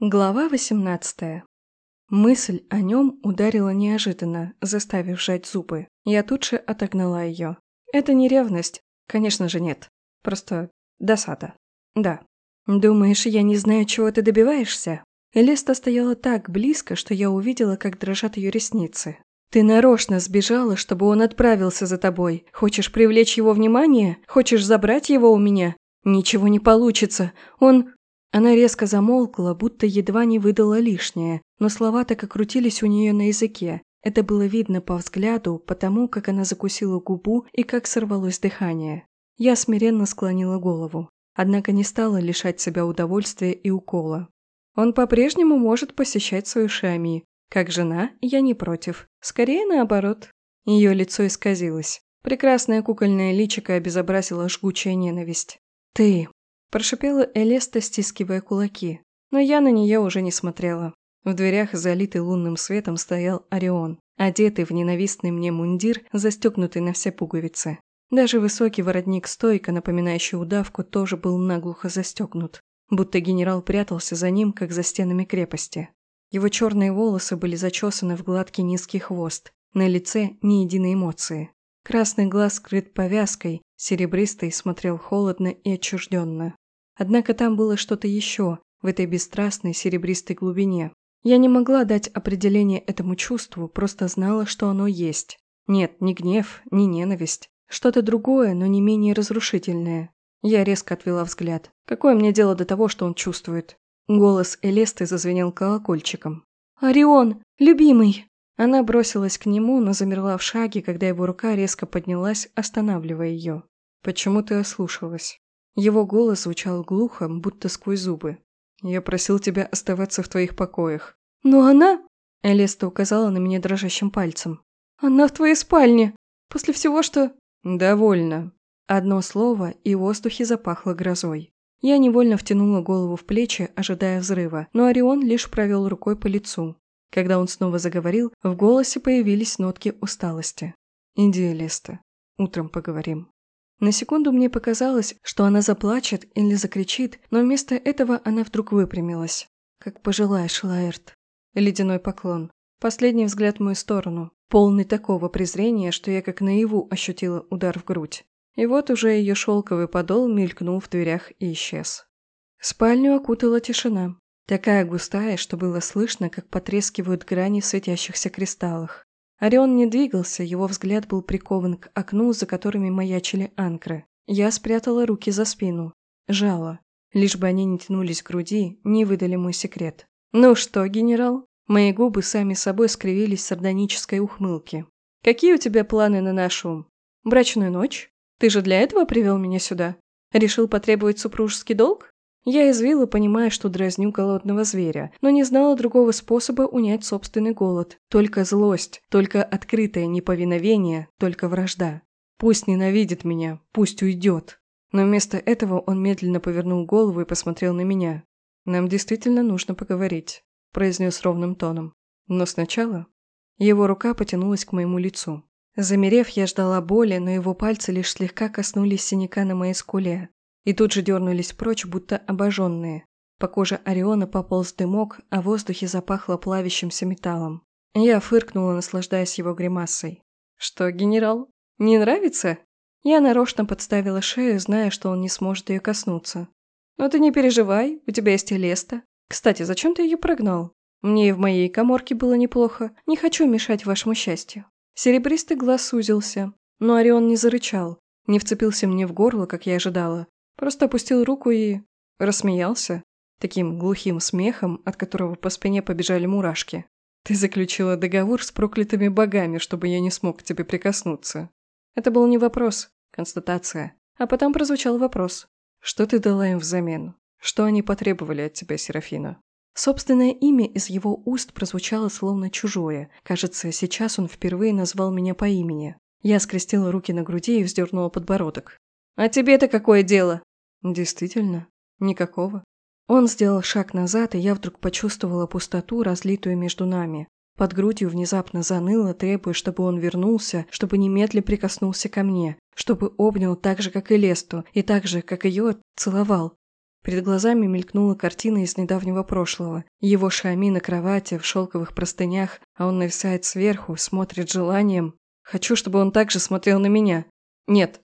Глава 18. Мысль о нем ударила неожиданно, заставив сжать зубы. Я тут же отогнала ее. Это не ревность. Конечно же нет. Просто досада. Да. Думаешь, я не знаю, чего ты добиваешься? Элеста стояла так близко, что я увидела, как дрожат ее ресницы. Ты нарочно сбежала, чтобы он отправился за тобой. Хочешь привлечь его внимание? Хочешь забрать его у меня? Ничего не получится. Он... Она резко замолкла, будто едва не выдала лишнее, но слова так и крутились у нее на языке. Это было видно по взгляду, потому как она закусила губу и как сорвалось дыхание. Я смиренно склонила голову, однако не стала лишать себя удовольствия и укола. Он по-прежнему может посещать свою Шами. Как жена, я не против. Скорее наоборот. Ее лицо исказилось. Прекрасное кукольное личико обезобразило жгучая ненависть. «Ты!» Прошипела Элеста, стискивая кулаки. Но я на нее уже не смотрела. В дверях, залитый лунным светом, стоял Орион, одетый в ненавистный мне мундир, застегнутый на все пуговицы. Даже высокий воротник стойка, напоминающий удавку, тоже был наглухо застегнут, будто генерал прятался за ним, как за стенами крепости. Его черные волосы были зачесаны в гладкий низкий хвост, на лице ни единой эмоции. Красный глаз скрыт повязкой, серебристый смотрел холодно и отчужденно. Однако там было что-то еще, в этой бесстрастной серебристой глубине. Я не могла дать определение этому чувству, просто знала, что оно есть. Нет, не гнев, не ненависть. Что-то другое, но не менее разрушительное. Я резко отвела взгляд. Какое мне дело до того, что он чувствует? Голос Элесты зазвенел колокольчиком. «Орион! Любимый!» Она бросилась к нему, но замерла в шаге, когда его рука резко поднялась, останавливая ее. «Почему ты ослушалась?» Его голос звучал глухо, будто сквозь зубы. «Я просил тебя оставаться в твоих покоях». «Но она...» Элеста указала на меня дрожащим пальцем. «Она в твоей спальне! После всего, что...» «Довольно». Одно слово, и в воздухе запахло грозой. Я невольно втянула голову в плечи, ожидая взрыва, но Орион лишь провел рукой по лицу. Когда он снова заговорил, в голосе появились нотки усталости. «Иди, Элеста, утром поговорим». На секунду мне показалось, что она заплачет или закричит, но вместо этого она вдруг выпрямилась. «Как пожелаешь, Лаэрт». Ледяной поклон. Последний взгляд в мою сторону, полный такого презрения, что я как наяву ощутила удар в грудь. И вот уже ее шелковый подол мелькнул в дверях и исчез. Спальню окутала тишина. Такая густая, что было слышно, как потрескивают грани в светящихся кристаллах. Орион не двигался, его взгляд был прикован к окну, за которыми маячили анкры. Я спрятала руки за спину. Жала. Лишь бы они не тянулись к груди, не выдали мой секрет. «Ну что, генерал?» Мои губы сами собой скривились сардонической ухмылки. «Какие у тебя планы на нашу... брачную ночь? Ты же для этого привел меня сюда? Решил потребовать супружеский долг?» Я извила, понимая, что дразню голодного зверя, но не знала другого способа унять собственный голод. Только злость, только открытое неповиновение, только вражда. Пусть ненавидит меня, пусть уйдет. Но вместо этого он медленно повернул голову и посмотрел на меня. «Нам действительно нужно поговорить», – произнес ровным тоном. «Но сначала...» Его рука потянулась к моему лицу. Замерев, я ждала боли, но его пальцы лишь слегка коснулись синяка на моей скуле и тут же дернулись прочь, будто обожженные. По коже Ориона пополз дымок, а в воздухе запахло плавящимся металлом. Я фыркнула, наслаждаясь его гримасой. «Что, генерал, не нравится?» Я нарочно подставила шею, зная, что он не сможет ее коснуться. «Но ты не переживай, у тебя есть Элеста. Кстати, зачем ты ее прогнал? Мне и в моей коморке было неплохо. Не хочу мешать вашему счастью». Серебристый глаз сузился, но Орион не зарычал, не вцепился мне в горло, как я ожидала, Просто опустил руку и... рассмеялся. Таким глухим смехом, от которого по спине побежали мурашки. «Ты заключила договор с проклятыми богами, чтобы я не смог к тебе прикоснуться». Это был не вопрос, констатация. А потом прозвучал вопрос. «Что ты дала им взамен? Что они потребовали от тебя, Серафина?» Собственное имя из его уст прозвучало словно чужое. Кажется, сейчас он впервые назвал меня по имени. Я скрестила руки на груди и вздернула подбородок. «А тебе-то какое дело?» «Действительно, никакого». Он сделал шаг назад, и я вдруг почувствовала пустоту, разлитую между нами. Под грудью внезапно заныло, требуя, чтобы он вернулся, чтобы немедленно прикоснулся ко мне, чтобы обнял так же, как и Лесту, и так же, как ее, целовал. Перед глазами мелькнула картина из недавнего прошлого. Его шами на кровати, в шелковых простынях, а он нависает сверху, смотрит желанием. Хочу, чтобы он также смотрел на меня. Нет.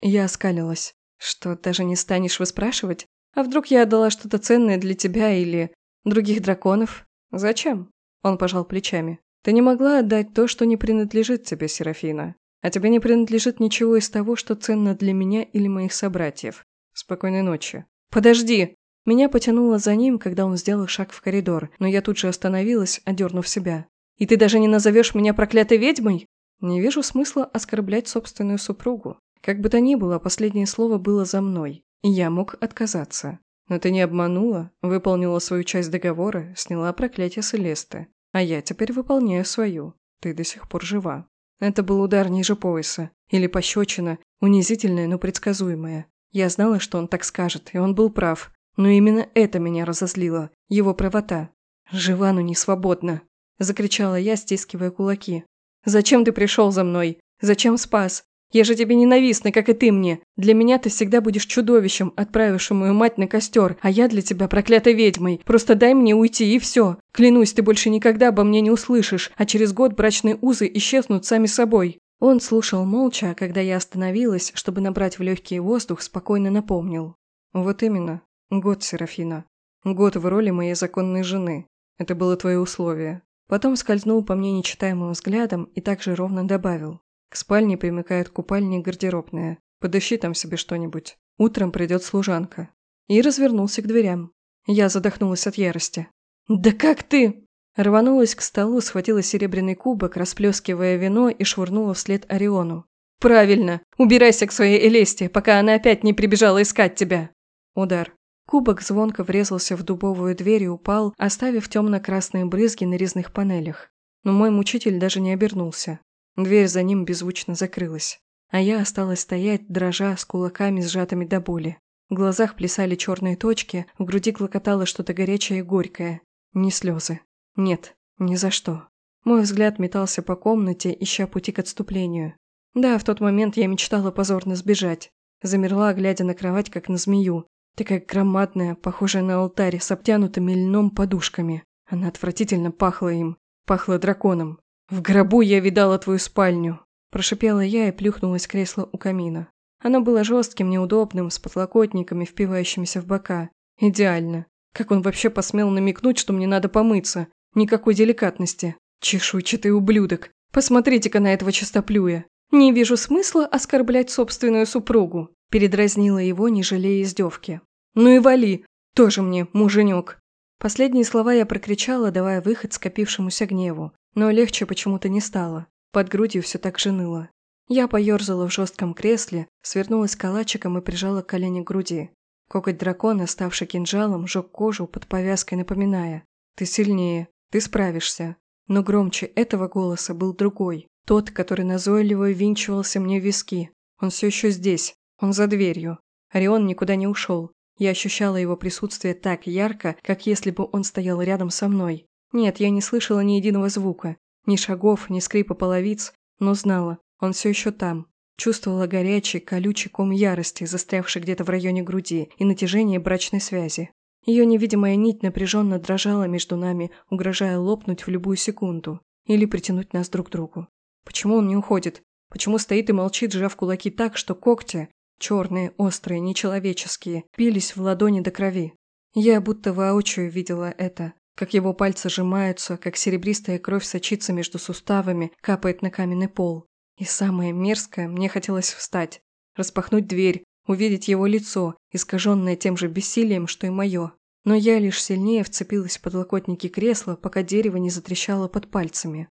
Я оскалилась. Что, даже не станешь выспрашивать? А вдруг я отдала что-то ценное для тебя или других драконов? Зачем? Он пожал плечами. Ты не могла отдать то, что не принадлежит тебе, Серафина. А тебе не принадлежит ничего из того, что ценно для меня или моих собратьев. Спокойной ночи. «Подожди!» Меня потянуло за ним, когда он сделал шаг в коридор, но я тут же остановилась, одернув себя. «И ты даже не назовешь меня проклятой ведьмой?» Не вижу смысла оскорблять собственную супругу. Как бы то ни было, последнее слово было за мной, и я мог отказаться. Но ты не обманула, выполнила свою часть договора, сняла проклятие Селесты. А я теперь выполняю свою. Ты до сих пор жива. Это был удар ниже пояса. Или пощечина, унизительная, но предсказуемая. Я знала, что он так скажет, и он был прав. Но именно это меня разозлило. Его правота. «Жива, но не свободна!» – закричала я, стискивая кулаки. «Зачем ты пришел за мной? Зачем спас? Я же тебе ненавистна, как и ты мне. Для меня ты всегда будешь чудовищем, отправившим мою мать на костер, а я для тебя проклятой ведьмой. Просто дай мне уйти, и все. Клянусь, ты больше никогда обо мне не услышишь, а через год брачные узы исчезнут сами собой». Он слушал молча, а когда я остановилась, чтобы набрать в легкий воздух, спокойно напомнил. «Вот именно. Год, Серафина. Год в роли моей законной жены. Это было твое условие». Потом скользнул по мне нечитаемым взглядом и также ровно добавил. «К спальне примыкает купальня и гардеробная. Подыщи там себе что-нибудь. Утром придет служанка». И развернулся к дверям. Я задохнулась от ярости. «Да как ты?» Рванулась к столу, схватила серебряный кубок, расплескивая вино и швырнула вслед Ориону. «Правильно! Убирайся к своей Элесте, пока она опять не прибежала искать тебя!» Удар. Кубок звонко врезался в дубовую дверь и упал, оставив темно-красные брызги на резных панелях. Но мой мучитель даже не обернулся. Дверь за ним беззвучно закрылась. А я осталась стоять, дрожа, с кулаками сжатыми до боли. В глазах плясали черные точки, в груди клокотало что-то горячее и горькое. Не слезы. Нет, ни за что. Мой взгляд метался по комнате, ища пути к отступлению. Да, в тот момент я мечтала позорно сбежать. Замерла, глядя на кровать, как на змею. Такая громадная, похожая на алтарь, с обтянутыми льном подушками. Она отвратительно пахла им. Пахла драконом. «В гробу я видала твою спальню!» Прошипела я и плюхнулась в кресло у камина. Оно было жестким, неудобным, с подлокотниками, впивающимися в бока. Идеально. Как он вообще посмел намекнуть, что мне надо помыться? Никакой деликатности. Чешуйчатый ублюдок. Посмотрите-ка на этого чистоплюя. Не вижу смысла оскорблять собственную супругу. Передразнила его, не жалея издевки. Ну и вали. Тоже мне муженек. Последние слова я прокричала, давая выход скопившемуся гневу. Но легче почему-то не стало. Под грудью все так же ныло. Я поерзала в жестком кресле, свернулась калачиком и прижала колени к груди. Коготь дракона, ставший кинжалом, жег кожу под повязкой, напоминая «Ты сильнее, ты справишься. Но громче этого голоса был другой. Тот, который назойливо винчивался мне в виски. Он все еще здесь. Он за дверью. Орион никуда не ушел. Я ощущала его присутствие так ярко, как если бы он стоял рядом со мной. Нет, я не слышала ни единого звука. Ни шагов, ни скрипа половиц, но знала, он все еще там. Чувствовала горячий, колючий ком ярости, застрявший где-то в районе груди, и натяжение брачной связи. Ее невидимая нить напряженно дрожала между нами, угрожая лопнуть в любую секунду или притянуть нас друг к другу. Почему он не уходит? Почему стоит и молчит, сжав кулаки так, что когти, черные, острые, нечеловеческие, пились в ладони до крови? Я будто воочию видела это, как его пальцы сжимаются, как серебристая кровь сочится между суставами, капает на каменный пол. И самое мерзкое, мне хотелось встать, распахнуть дверь, увидеть его лицо, искаженное тем же бессилием, что и мое. Но я лишь сильнее вцепилась в подлокотники кресла, пока дерево не затрещало под пальцами.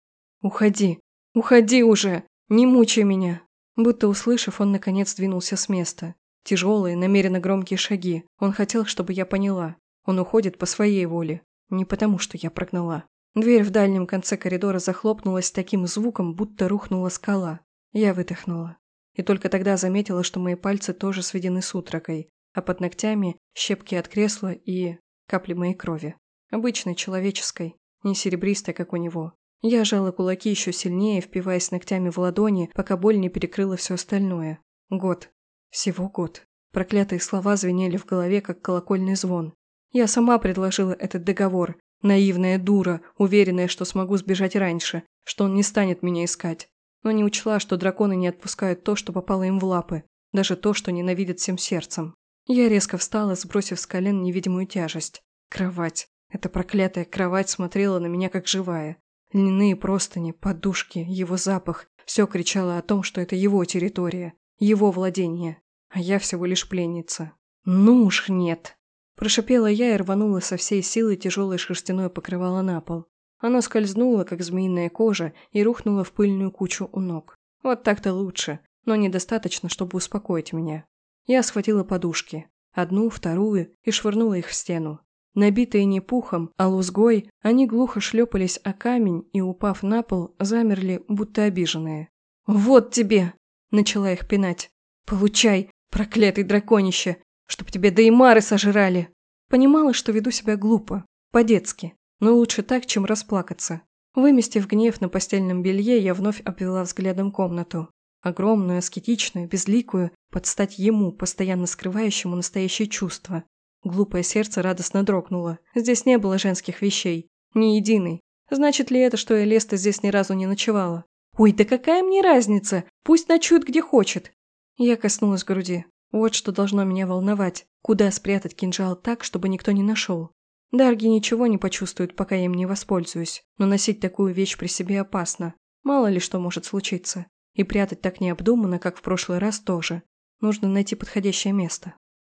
«Уходи! Уходи уже! Не мучай меня!» Будто услышав, он наконец двинулся с места. Тяжелые, намеренно громкие шаги. Он хотел, чтобы я поняла. Он уходит по своей воле. Не потому, что я прогнала. Дверь в дальнем конце коридора захлопнулась с таким звуком, будто рухнула скала. Я выдохнула и только тогда заметила, что мои пальцы тоже сведены судорогой, а под ногтями щепки от кресла и капли моей крови. Обычной, человеческой, не серебристой, как у него. Я жала кулаки еще сильнее, впиваясь ногтями в ладони, пока боль не перекрыла все остальное. Год. Всего год. Проклятые слова звенели в голове, как колокольный звон. Я сама предложила этот договор. Наивная дура, уверенная, что смогу сбежать раньше, что он не станет меня искать. Но не учла, что драконы не отпускают то, что попало им в лапы, даже то, что ненавидят всем сердцем. Я резко встала, сбросив с колен невидимую тяжесть. Кровать. Эта проклятая кровать смотрела на меня как живая. Льняные простыни, подушки, его запах – все кричало о том, что это его территория, его владение, а я всего лишь пленница. Ну уж нет. Прошипела я и рванула со всей силы тяжелое шерстяное покрывало на пол. Оно скользнуло, как змеиная кожа, и рухнуло в пыльную кучу у ног. Вот так-то лучше, но недостаточно, чтобы успокоить меня. Я схватила подушки, одну, вторую, и швырнула их в стену. Набитые не пухом, а лузгой, они глухо шлепались о камень и, упав на пол, замерли, будто обиженные. «Вот тебе!» – начала их пинать. «Получай, проклятый драконище! Чтоб тебе Деймары сожрали!» Понимала, что веду себя глупо, по-детски, но лучше так, чем расплакаться. Выместив гнев на постельном белье, я вновь обвела взглядом комнату. Огромную, аскетичную, безликую, под стать ему, постоянно скрывающему настоящее чувство. Глупое сердце радостно дрогнуло. Здесь не было женских вещей. Ни единой. Значит ли это, что Элеста здесь ни разу не ночевала? Ой, да какая мне разница? Пусть ночует где хочет. Я коснулась груди. Вот что должно меня волновать. Куда спрятать кинжал так, чтобы никто не нашел? Дарги ничего не почувствуют, пока я им не воспользуюсь. Но носить такую вещь при себе опасно. Мало ли что может случиться. И прятать так необдуманно, как в прошлый раз тоже. Нужно найти подходящее место.